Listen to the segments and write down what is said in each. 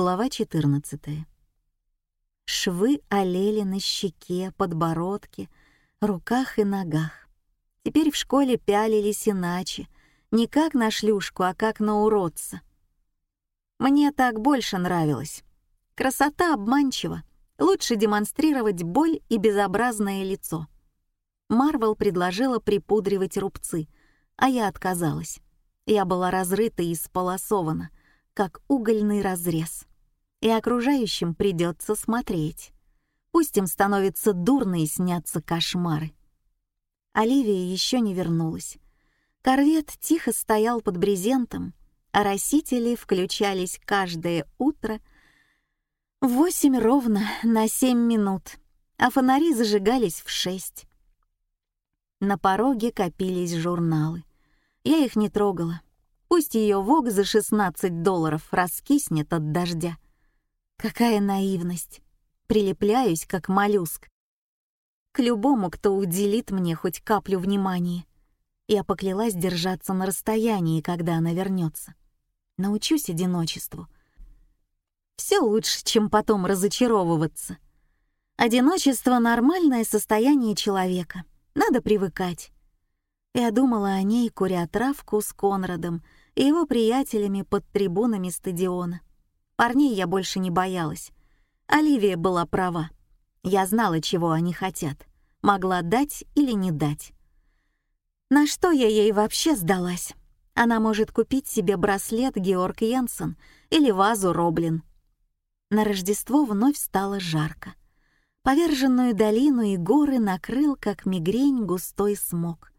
Глава 14. Швы олели на щеке, подбородке, руках и ногах. Теперь в школе пялились иначе, не как на шлюшку, а как на уродца. Мне так больше нравилось. Красота обманчива. Лучше демонстрировать боль и безобразное лицо. Марвел предложила припудривать рубцы, а я отказалась. Я была разрыта и сполосована, как угольный разрез и окружающим придется смотреть. Пусть им становится дурно и снятся кошмары. Оливия еще не вернулась. Корвет тихо стоял под брезентом, а растители включались каждое утро в восемь ровно на семь минут, а фонари зажигались в шесть. На пороге копились журналы. Я их не трогала. Пусть ее вог за 16 долларов раскиснет от дождя. Какая наивность. Прилепляюсь, как моллюск. К любому, кто уделит мне хоть каплю внимания. Я поклялась держаться на расстоянии, когда она вернется. Научусь одиночеству. Все лучше, чем потом разочаровываться. Одиночество — нормальное состояние человека. Надо привыкать. Я думала о ней, куря травку с Конрадом и его приятелями под трибунами стадиона. Парней я больше не боялась. Оливия была права. Я знала, чего они хотят. Могла дать или не дать. На что я ей вообще сдалась? Она может купить себе браслет Георг Йенсен или вазу Роблин. На Рождество вновь стало жарко. Поверженную долину и горы накрыл, как мигрень, густой смог.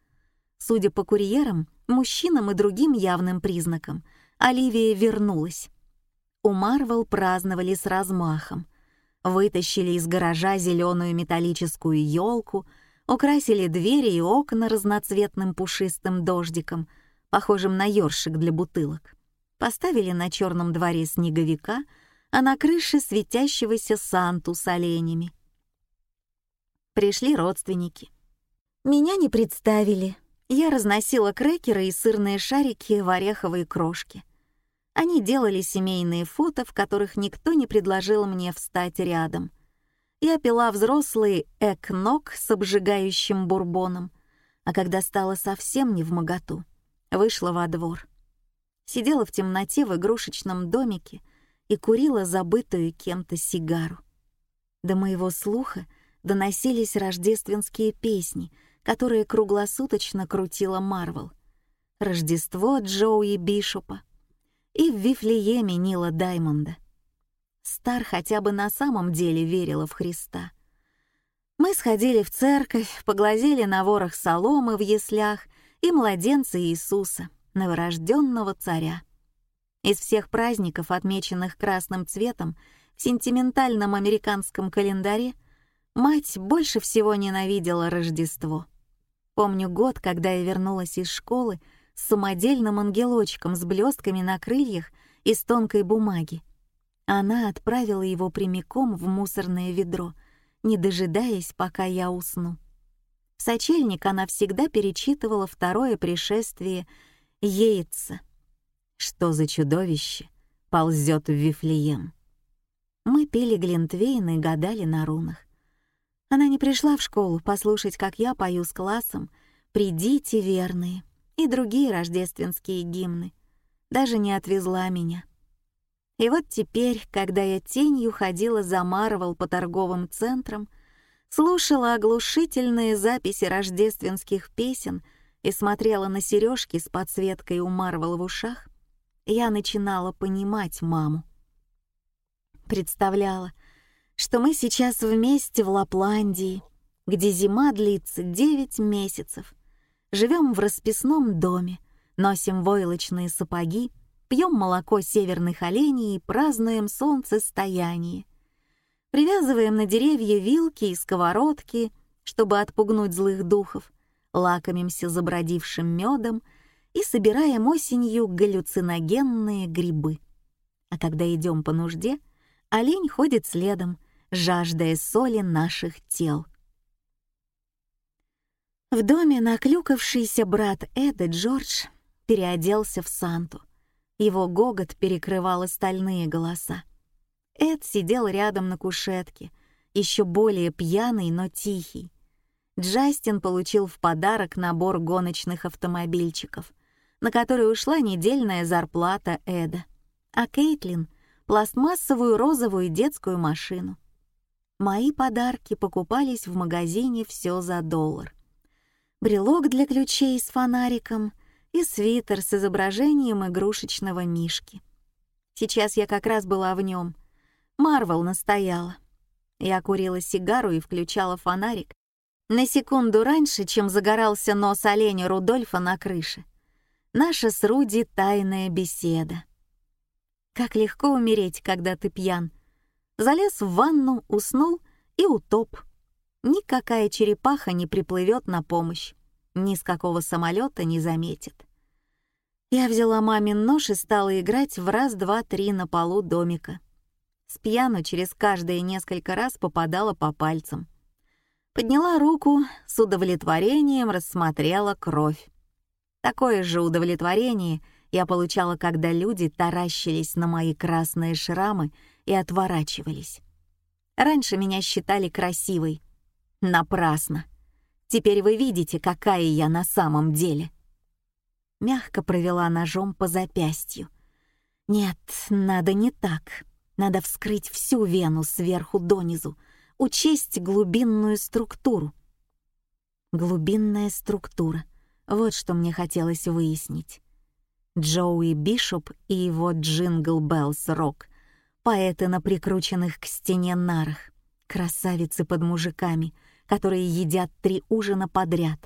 Судя по курьерам, мужчинам и другим явным признакам, Оливия вернулась. У Марвел праздновали с размахом. Вытащили из гаража зеленую металлическую елку, украсили двери и окна разноцветным пушистым дождиком, похожим на ёршик для бутылок. Поставили на черном дворе снеговика, а на крыше светящегося Санту с оленями. Пришли родственники. Меня не представили. Я разносила крекеры и сырные шарики в ореховой крошке. Они делали семейные фото, в которых никто не предложил мне встать рядом. Я пила взрослый экнок с обжигающим бурбоном, а когда стало совсем не в моготу, вышла во двор. Сидела в темноте в игрушечном домике и курила забытую кем-то сигару. До моего слуха доносились рождественские песни, которые круглосуточно крутила Марвел. «Рождество Джоуи Бишопа», и в Вифлееме Нила Даймонда. Стар хотя бы на самом деле верила в Христа. Мы сходили в церковь, поглазели на ворох соломы в яслях и младенца Иисуса, новорожденного царя. Из всех праздников, отмеченных красным цветом в сентиментальном американском календаре, мать больше всего ненавидела Рождество. Помню год, когда я вернулась из школы с самодельным ангелочком с блестками на крыльях из тонкой бумаги. Она отправила его прямиком в мусорное ведро, не дожидаясь, пока я усну. В сочельник она всегда перечитывала второе пришествие Йейтса. Что за чудовище ползет в Вифлеем? Мы пели глинтвейн и гадали на рунах. Она не пришла в школу послушать, как я пою с классом «Придите, верные» и другие рождественские гимны. Даже не отвезла меня. И вот теперь, когда я тенью ходила за Марвел по торговым центрам, слушала оглушительные записи рождественских песен и смотрела на сережки с подсветкой у Марвел в ушах, я начинала понимать маму. Представляла, что мы сейчас вместе в Лапландии, где зима длится девять месяцев, живем в расписном доме, носим войлочные сапоги, пьем молоко северных оленей и празднуем солнцестояние. Привязываем на деревья вилки и сковородки, чтобы отпугнуть злых духов, лакомимся забродившим медом и собираем осенью галлюциногенные грибы. А когда идем по нужде, олень ходит следом, жаждая соли наших тел — в доме наклюкавшийся брат Эда Джордж переоделся в Санту. Его гогот перекрывал остальные голоса. Эд сидел рядом на кушетке, еще более пьяный, но тихий. Джастин получил в подарок набор гоночных автомобильчиков, на который ушла недельная зарплата Эда, а Кейтлин — пластмассовую розовую детскую машину. Мои подарки покупались в магазине все за доллар. Брелок для ключей с фонариком и свитер с изображением игрушечного мишки. Сейчас я как раз была в нем. Марвел настояла. Я курила сигару и включала фонарик, на секунду раньше, чем загорался нос оленя Рудольфа на крыше. Наша с Руди тайная беседа. Как легко умереть, когда ты пьян. Залез в ванну, уснул и утоп. Никакая черепаха не приплывет на помощь, ни с какого самолета не заметит. Я взяла мамин нож и стала играть в раз-два-три на полу домика. С пьяну через каждые несколько раз попадала по пальцам — Подняла руку, с удовлетворением рассмотрела кровь. Такое же удовлетворение я получала, когда люди таращились на мои красные шрамы и отворачивались. Раньше меня считали красивой. Напрасно. Теперь вы видите, какая я на самом деле. Мягко провела ножом по запястью. Нет, надо не так. Надо вскрыть всю вену сверху донизу, учесть глубинную структуру. Глубинная структура — вот что мне хотелось выяснить. Джоуи Бишоп и его Jingle Bells Rock, поэты на прикрученных к стене нарах, красавицы под мужиками, которые едят три ужина подряд,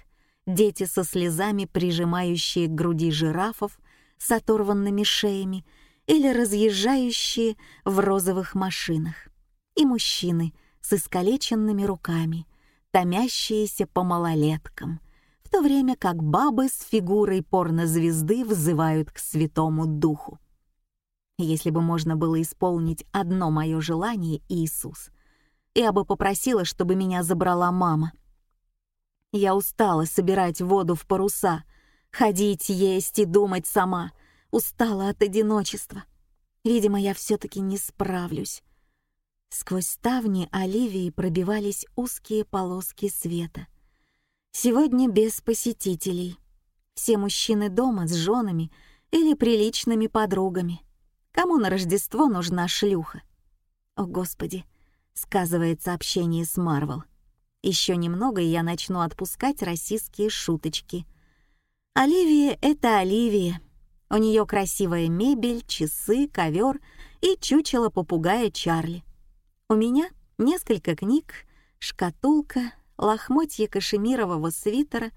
дети со слезами, прижимающие к груди жирафов с оторванными шеями или разъезжающие в розовых машинах, и мужчины — с искалеченными руками, томящиеся по малолеткам, в то время как бабы с фигурой порнозвезды взывают к святому духу. Если бы можно было исполнить одно мое желание, Иисус, я бы попросила, чтобы меня забрала мама. Я устала собирать воду в паруса, ходить, есть и думать сама, устала от одиночества. Видимо, я все-таки не справлюсь. Сквозь ставни Оливии пробивались узкие полоски света. Сегодня без посетителей. Все мужчины дома с женами или приличными подругами. Кому на Рождество нужна шлюха? О, Господи, сказывает сообщение с Марвел. Еще немного, и я начну отпускать российские шуточки. Оливия — это Оливия. У нее красивая мебель, часы, ковер и чучело попугая Чарли. У меня несколько книг, шкатулка, лохмотье кашемирового свитера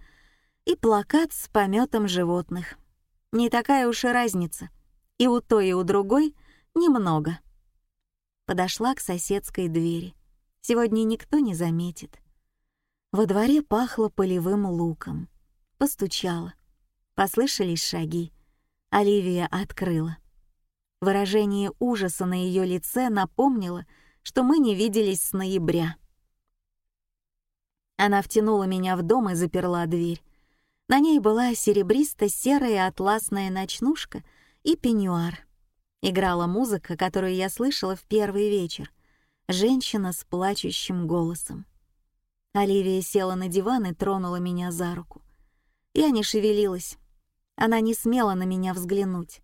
и плакат с пометом животных. Не такая уж и разница. И у той, и у другой немного. Подошла к соседской двери. Сегодня никто не заметит. Во дворе пахло полевым луком. Постучала. Послышались шаги. Оливия открыла. Выражение ужаса на ее лице напомнило, что мы не виделись с ноября. Она втянула меня в дом и заперла дверь. На ней была серебристо-серая атласная ночнушка и пеньюар. Играла музыка, которую я слышала в первый вечер. Женщина с плачущим голосом. Оливия села на диван и тронула меня за руку. Я не шевелилась. Она не смела на меня взглянуть.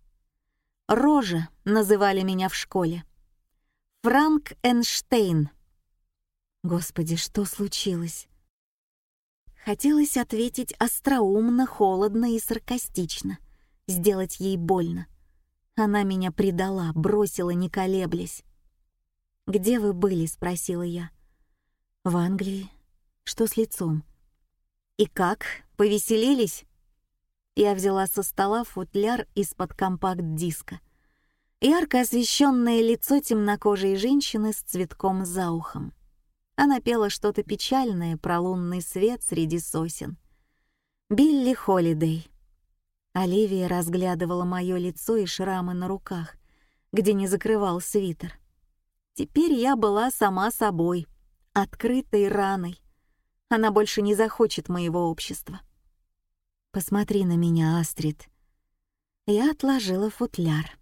«Рожа» называли меня в школе. Франк Эйнштейн. Господи, что случилось? Хотелось ответить остроумно, холодно и саркастично, сделать ей больно. Она меня предала, бросила, не колеблясь. «Где вы были?» — спросила я. «В Англии. Что с лицом?» «И как? Повеселились?» Я взяла со стола футляр из-под компакт-диска — ярко освещенное лицо темнокожей женщины с цветком за ухом. Она пела что-то печальное про лунный свет среди сосен. «Билли Холидей». Оливия разглядывала мое лицо и шрамы на руках, где не закрывал свитер. Теперь я была сама собой, открытой раной. Она больше не захочет моего общества. «Посмотри на меня, Астрид». Я отложила футляр.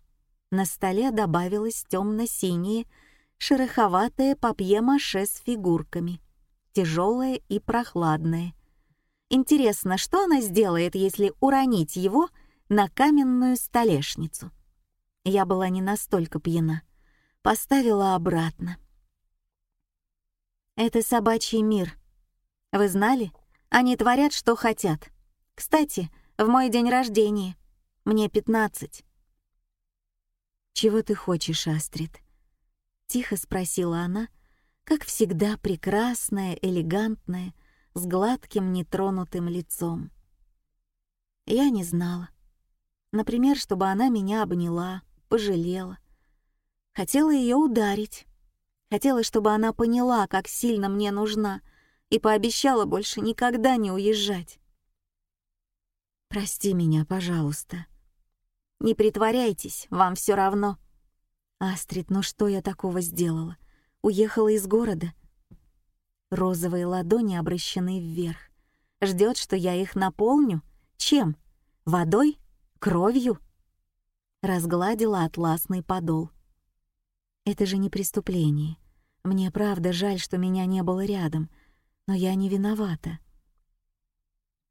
На столе добавилось темно-синее шероховатое папье-маше с фигурками, тяжелое и прохладное. Интересно, что она сделает, если уронить его на каменную столешницу? Я была не настолько пьяна. Поставила обратно. Это собачий мир. Вы знали? Они творят, что хотят. Кстати, в мой день рождения. Мне пятнадцать. «Чего ты хочешь, Астрид?» — тихо спросила она, как всегда прекрасная, элегантная, с гладким нетронутым лицом. Я не знала. Например, чтобы она меня обняла, пожалела. Хотела ее ударить. Хотела, чтобы она поняла, как сильно мне нужна, и пообещала больше никогда не уезжать. «Прости меня, пожалуйста», не притворяйтесь, вам все равно. Астрид, ну что я такого сделала? Уехала из города. Розовые ладони обращены вверх. Ждет, что я их наполню? Чем? Водой? Кровью? Разгладила атласный подол. Это же не преступление. Мне правда жаль, что меня не было рядом, но я не виновата.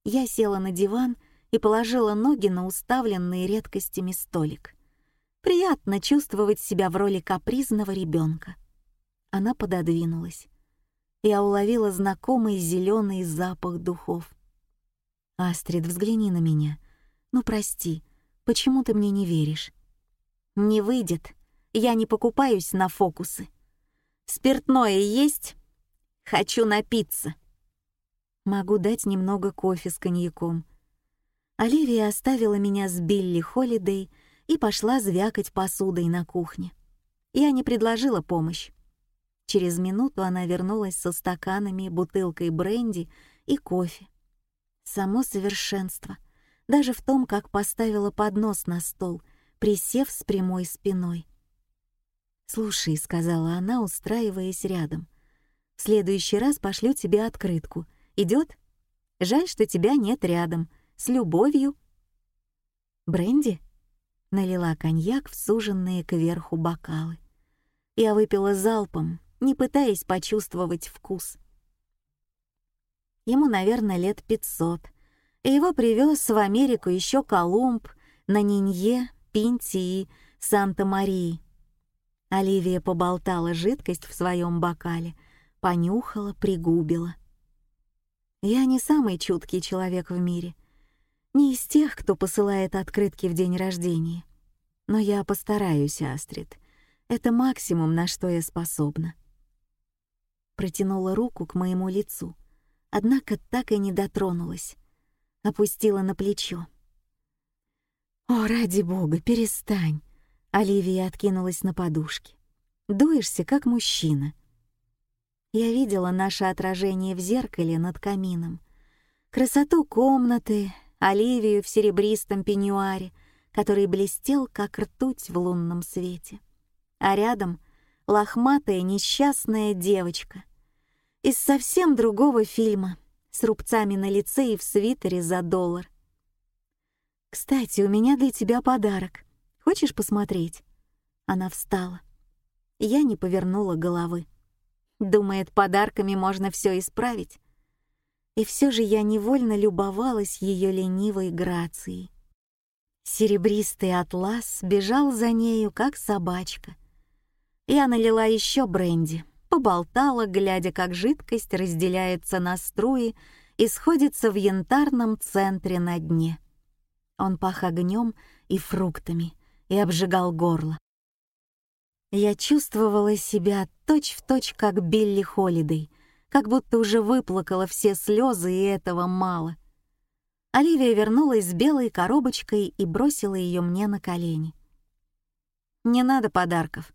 Я села на диван и положила ноги на уставленный редкостями столик. Приятно чувствовать себя в роли капризного ребенка. Она пододвинулась. Я уловила знакомый зеленый запах духов. «Астрид, взгляни на меня. Ну, прости, почему ты мне не веришь?» «Не выйдет. Я не покупаюсь на фокусы. Спиртное есть? Хочу напиться». «Могу дать немного кофе с коньяком», Оливия оставила меня с Билли Холидей и пошла звякать посудой на кухне. Я не предложила помощь. Через минуту она вернулась со стаканами, бутылкой бренди и кофе. Само совершенство, даже в том, как поставила поднос на стол, присев с прямой спиной. «Слушай», — сказала она, устраиваясь рядом, — «в следующий раз пошлю тебе открытку. Идет? Жаль, что тебя нет рядом», с любовью. Бренди налила коньяк в суженные кверху бокалы. Я выпила залпом, не пытаясь почувствовать вкус. Ему, наверное, лет пятьсот, и его привез в Америку еще Колумб на Нинье, Пинти и Санта-Марии. Оливия поболтала жидкость в своем бокале, понюхала, пригубила. Я не самый чуткий человек в мире, не из тех, кто посылает открытки в день рождения. Но я постараюсь, Астрид. Это максимум, на что я способна. Протянула руку к моему лицу, однако так и не дотронулась. Опустила на плечо. «О, ради бога, перестань!» Оливия откинулась на подушке. «Дуешься, как мужчина». Я видела наше отражение в зеркале над камином. Красоту комнаты, Оливию в серебристом пеньюаре, который блестел, как ртуть в лунном свете. А рядом лохматая несчастная девочка из совсем другого фильма, с рубцами на лице и в свитере за доллар. «Кстати, у меня для тебя подарок. Хочешь посмотреть?» Она встала. Я не повернула головы. Думает, подарками можно все исправить и все же я невольно любовалась ее ленивой грацией. Серебристый атлас бежал за нею, как собачка. Я налила еще бренди, поболтала, глядя, как жидкость разделяется на струи и сходится в янтарном центре на дне. Он пах огнем и фруктами и обжигал горло. Я чувствовала себя точь-в-точь, точь, как Билли Холидей — как будто уже выплакала все слезы, и этого мало. Оливия вернулась с белой коробочкой и бросила ее мне на колени. «Не надо подарков.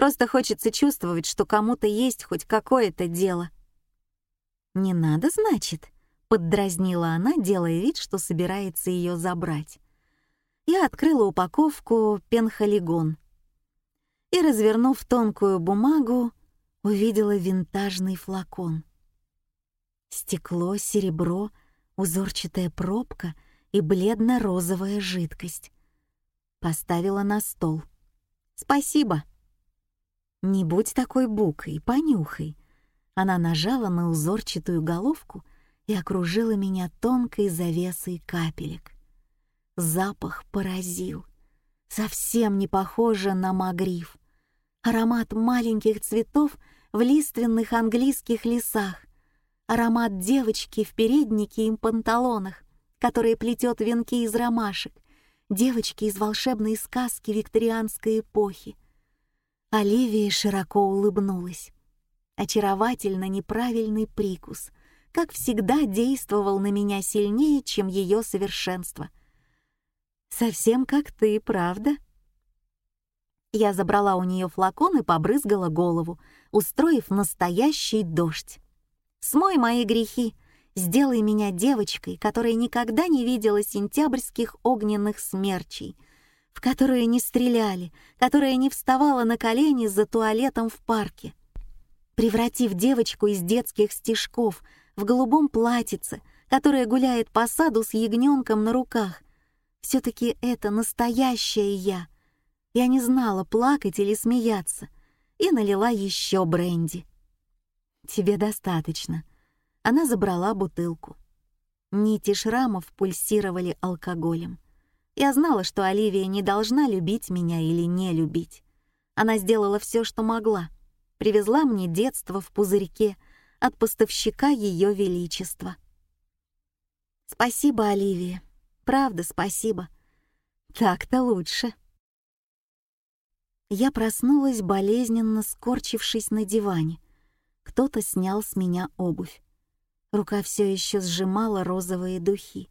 Просто хочется чувствовать, что кому-то есть хоть какое-то дело». «Не надо, значит?» — поддразнила она, делая вид, что собирается ее забрать. Я открыла упаковку пенхолигон и, развернув тонкую бумагу, увидела винтажный флакон. Стекло, серебро, узорчатая пробка и бледно-розовая жидкость. Поставила на стол. «Спасибо». «Не будь такой букой, понюхай». Она нажала на узорчатую головку и окружила меня тонкой завесой капелек. Запах поразил. Совсем не похоже на магриф. Аромат маленьких цветов в лиственных английских лесах. Аромат девочки в переднике и панталонах, которая плетет венки из ромашек. Девочки из волшебной сказки викторианской эпохи. Оливия широко улыбнулась. Очаровательно неправильный прикус, как всегда, действовал на меня сильнее, чем ее совершенство. «Совсем как ты, правда?» Я забрала у нее флакон и побрызгала голову, устроив настоящий дождь. «Смой мои грехи, сделай меня девочкой, которая никогда не видела сентябрьских огненных смерчей», в которую не стреляли, которая не вставала на колени за туалетом в парке. Превратив девочку из детских стишков в голубом платьице, которая гуляет по саду с ягненком на руках, все-таки это настоящая я. Я не знала, плакать или смеяться, и налила еще бренди. «Тебе достаточно». Она забрала бутылку. Нити шрамов пульсировали алкоголем. Я знала, что Оливия не должна любить меня или не любить. Она сделала все, что могла. Привезла мне детство в пузырьке от поставщика Ее Величества. Спасибо, Оливия. Правда, спасибо. Так-то лучше. Я проснулась, болезненно скорчившись на диване. Кто-то снял с меня обувь. Рука все еще сжимала розовые духи.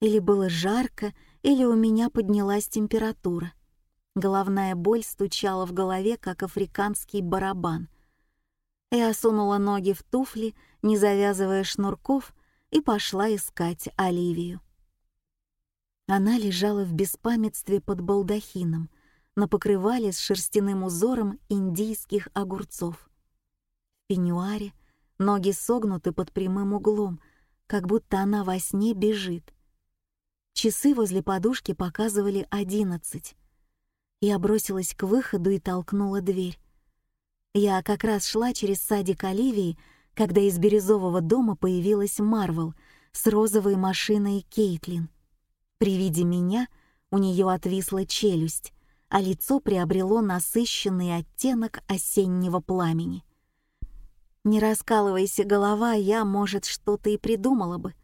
Или было жарко, или у меня поднялась температура. Головная боль стучала в голове, как африканский барабан. Я сунула ноги в туфли, не завязывая шнурков, и пошла искать Оливию. Она лежала в беспамятстве под балдахином, на покрывале с шерстяным узором индийских огурцов. В пеньюаре ноги согнуты под прямым углом, как будто она во сне бежит. Часы возле подушки показывали одиннадцать. Я бросилась к выходу и толкнула дверь. Я как раз шла через садик Оливии, когда из бирюзового дома появилась Марвел с розовой машиной Кейтлин. При виде меня у нее отвисла челюсть, а лицо приобрело насыщенный оттенок осеннего пламени. Не раскалывайся голова, я, может, что-то и придумала бы,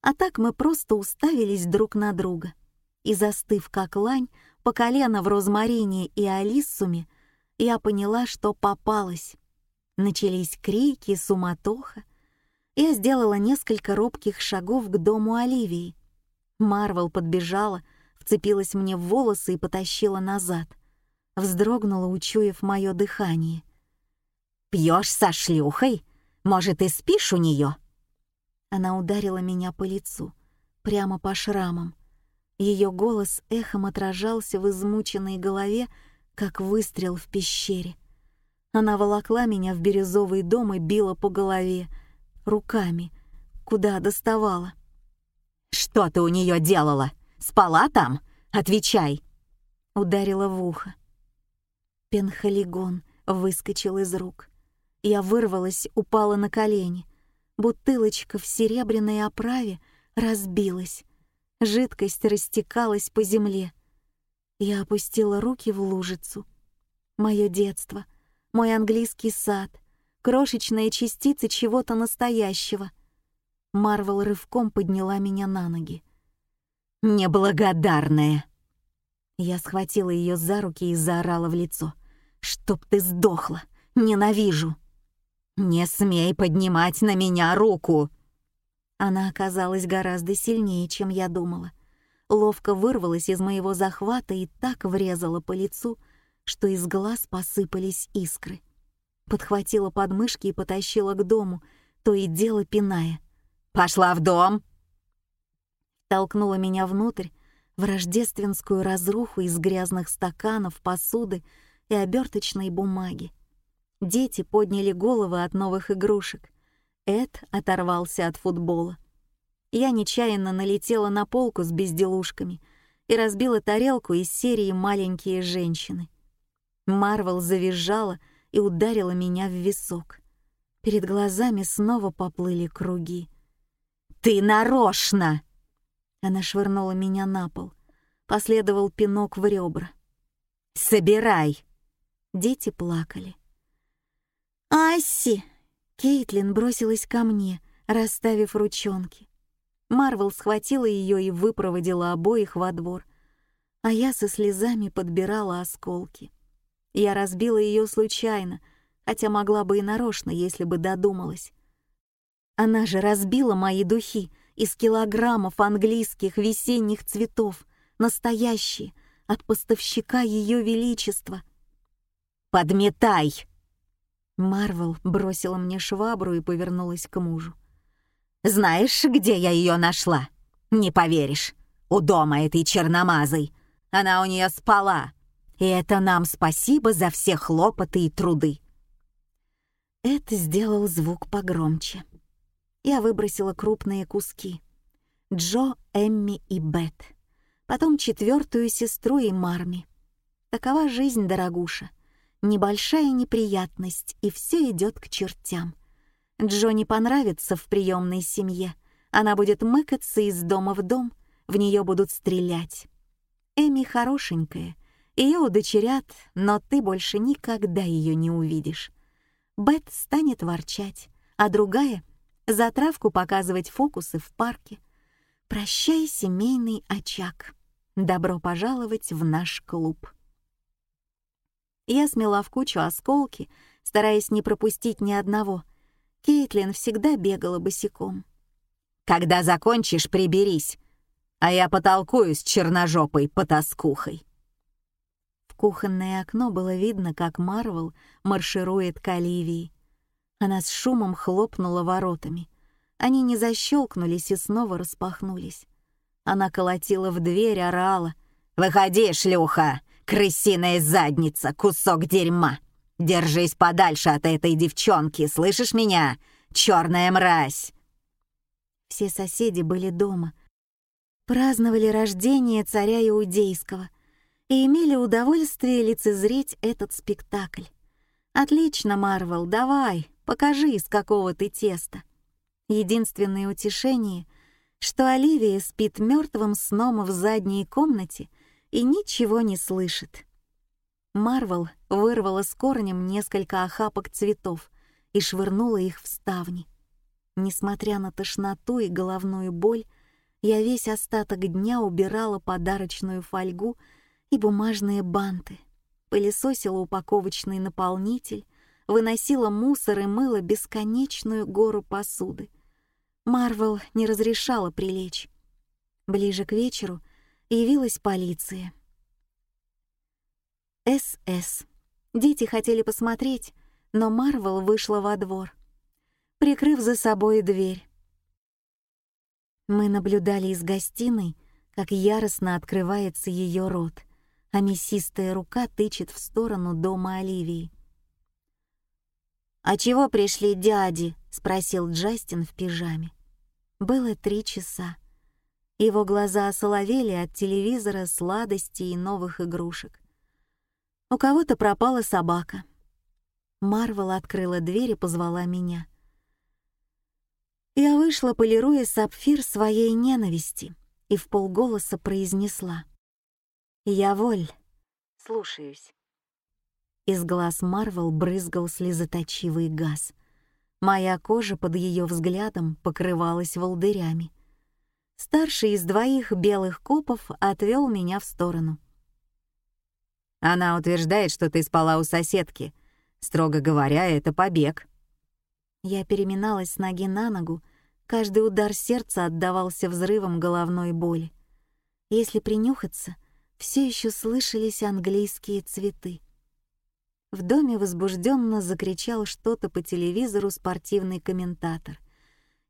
а так мы просто уставились друг на друга. И застыв как лань, по колено в розмарине и алиссуме, я поняла, что попалась. Начались крики, суматоха. Я сделала несколько робких шагов к дому Оливии. Марвел подбежала, вцепилась мне в волосы и потащила назад. Вздрогнула, учуяв мое дыхание. «Пьешь со шлюхой? Может, и спишь у нее?» Она ударила меня по лицу, прямо по шрамам. Ее голос эхом отражался в измученной голове, как выстрел в пещере. Она волокла меня в бирюзовый дом и била по голове, руками, куда доставала. «Что ты у нее делала? Спала там? Отвечай!» Ударила в ухо. Пенхалигон выскочил из рук. Я вырвалась, упала на колени — Бутылочка в серебряной оправе разбилась. Жидкость растекалась по земле. Я опустила руки в лужицу. Мое детство, мой английский сад, крошечная частица чего-то настоящего. Марвел рывком подняла меня на ноги. «Неблагодарная!» Я схватила ее за руки и заорала в лицо. «Чтоб ты сдохла! Ненавижу!» «Не смей поднимать на меня руку!» Она оказалась гораздо сильнее, чем я думала. Ловко вырвалась из моего захвата и так врезала по лицу, что из глаз посыпались искры. Подхватила подмышки и потащила к дому, то и дело пиная. «Пошла в дом!» Толкнула меня внутрь, в рождественскую разруху из грязных стаканов, посуды и оберточной бумаги. Дети подняли головы от новых игрушек. Эд оторвался от футбола. Я нечаянно налетела на полку с безделушками и разбила тарелку из серии «Маленькие женщины». Марвел завизжала и ударила меня в висок. Перед глазами снова поплыли круги. «Ты нарочно!» Она швырнула меня на пол. Последовал пинок в ребра. «Собирай!» Дети плакали. «Асси!» Кейтлин бросилась ко мне, расставив ручонки. Марвел схватила ее и выпроводила обоих во двор, а я со слезами подбирала осколки. Я разбила ее случайно, хотя могла бы и нарочно, если бы додумалась. Она же разбила мои духи из килограммов английских весенних цветов, настоящие, от поставщика Ее Величества. «Подметай!» Марвел бросила мне швабру и повернулась к мужу. «Знаешь, где я ее нашла? Не поверишь. У дома этой черномазой. Она у нее спала. И это нам спасибо за все хлопоты и труды». Это сделал звук погромче. Я выбросила крупные куски. Джо, Эмми и Бет. Потом четвертую сестру и Марми. Такова жизнь, дорогуша небольшая неприятность, и все идет к чертям. Джо не понравится в приемной семье. Она будет мыкаться из дома в дом, в нее будут стрелять. Эми хорошенькая, ее удочерят, но ты больше никогда ее не увидишь. Бет станет ворчать, а другая — за травку показывать фокусы в парке. Прощай, семейный очаг. Добро пожаловать в наш клуб. Я смела в кучу осколки, стараясь не пропустить ни одного. Кейтлин всегда бегала босиком. «Когда закончишь, приберись, а я потолкую с черножопой потаскухой». В кухонное окно было видно, как Марвел марширует к Оливии. Она с шумом хлопнула воротами. Они не защелкнулись и снова распахнулись. Она колотила в дверь, орала. «Выходи, шлюха! Крысиная задница, кусок дерьма! Держись подальше от этой девчонки, слышишь меня? Черная мразь!» Все соседи были дома. Праздновали рождение царя Иудейского и имели удовольствие лицезреть этот спектакль. «Отлично, Марвел, давай, покажи, из какого ты теста». Единственное утешение, что Оливия спит мертвым сном в задней комнате и ничего не слышит. Марвел вырвала с корнем несколько охапок цветов и швырнула их в ставни. Несмотря на тошноту и головную боль, я весь остаток дня убирала подарочную фольгу и бумажные банты, пылесосила упаковочный наполнитель, выносила мусор и мыла бесконечную гору посуды. Марвел не разрешала прилечь. Ближе к вечеру явилась полиция. СС. Дети хотели посмотреть, но Марвел вышла во двор, прикрыв за собой дверь. Мы наблюдали из гостиной, как яростно открывается ее рот, а мясистая рука тычет в сторону дома Оливии. «А чего пришли дяди?» — спросил Джастин в пижаме. Было три часа. Его глаза осоловели от телевизора, сладостей и новых игрушек. У кого-то пропала собака. Марвел открыла дверь и позвала меня. Я вышла, полируя сапфир своей ненависти, и в полголоса произнесла. «Я воль. Слушаюсь». Из глаз Марвел брызгал слезоточивый газ. Моя кожа под ее взглядом покрывалась волдырями. Старший из двоих белых копов отвел меня в сторону. «Она утверждает, что ты спала у соседки. Строго говоря, это побег». Я переминалась с ноги на ногу, каждый удар сердца отдавался взрывом головной боли. Если принюхаться, все еще слышались английские цветы. В доме возбужденно закричал что-то по телевизору спортивный комментатор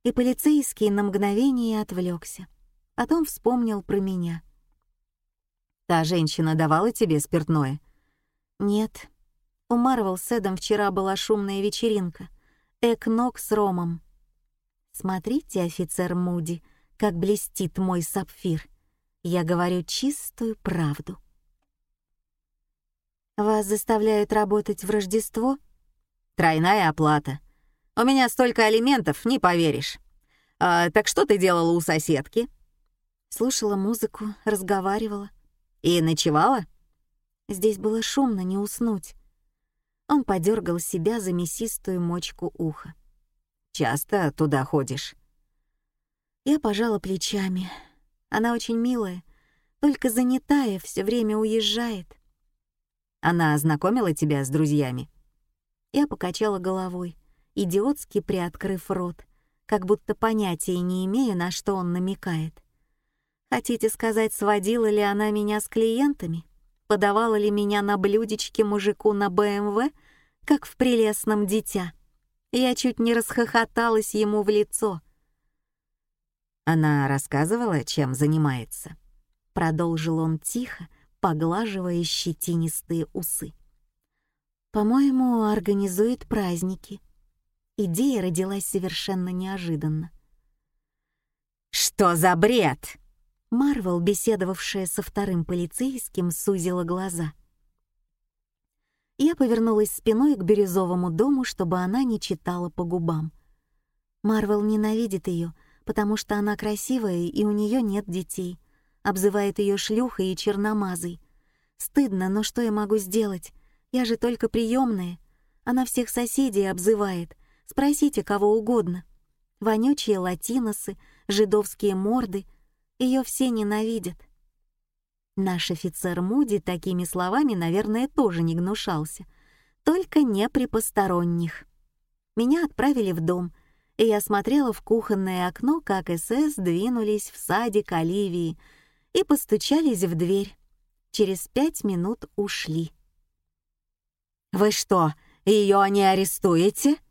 и полицейский на мгновение отвлекся. Потом вспомнил про меня. «Та женщина давала тебе спиртное?» «Нет. У Марвел с Эдом вчера была шумная вечеринка. Экнок с Ромом. Смотрите, офицер Муди, как блестит мой сапфир. Я говорю чистую правду». «Вас заставляют работать в Рождество?» «Тройная оплата. У меня столько алиментов, не поверишь. А, так что ты делала у соседки?» Слушала музыку, разговаривала. «И ночевала?» Здесь было шумно, не уснуть. Он подергал себя за мясистую мочку уха. «Часто туда ходишь?» Я пожала плечами. Она очень милая, только занятая, все время уезжает. Она знакомила тебя с друзьями? Я покачала головой, идиотски приоткрыв рот, как будто понятия не имея, на что он намекает. Хотите сказать, сводила ли она меня с клиентами? Подавала ли меня на блюдечке мужику на БМВ, как в прелестном дитя? Я чуть не расхохоталась ему в лицо. Она рассказывала, чем занимается. Продолжил он тихо, поглаживая щетинистые усы. По-моему, организует праздники. Идея родилась совершенно неожиданно. «Что за бред?» Марвел, беседовавшая со вторым полицейским, сузила глаза. Я повернулась спиной к бирюзовому дому, чтобы она не читала по губам. Марвел ненавидит ее, потому что она красивая и у нее нет детей. Обзывает ее шлюхой и черномазой. Стыдно, но что я могу сделать? Я же только приемная. Она всех соседей обзывает. Спросите кого угодно. Вонючие латиносы, жидовские морды. Ее все ненавидят. Наш офицер Муди такими словами, наверное, тоже не гнушался. Только не при посторонних. Меня отправили в дом, и я смотрела в кухонное окно, как СС двинулись в садик Оливии и постучались в дверь. Через пять минут ушли. «Вы что, ее не арестуете?» —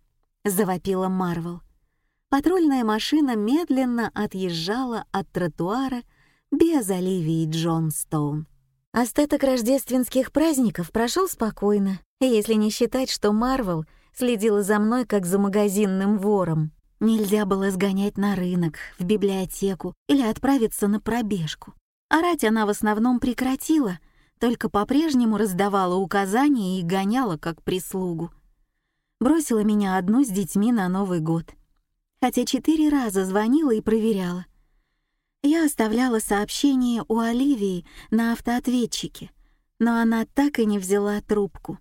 завопила Марвел. Патрульная машина медленно отъезжала от тротуара без Оливии Джонстоун. Остаток рождественских праздников прошел спокойно, если не считать, что Марвел следила за мной как за магазинным вором. Нельзя было сгонять на рынок, в библиотеку или отправиться на пробежку. Орать она в основном прекратила, только по-прежнему раздавала указания и гоняла как прислугу. Бросила меня одну с детьми на Новый год. Хотя четыре раза звонила и проверяла. Я оставляла сообщение у Оливии на автоответчике, но она так и не взяла трубку.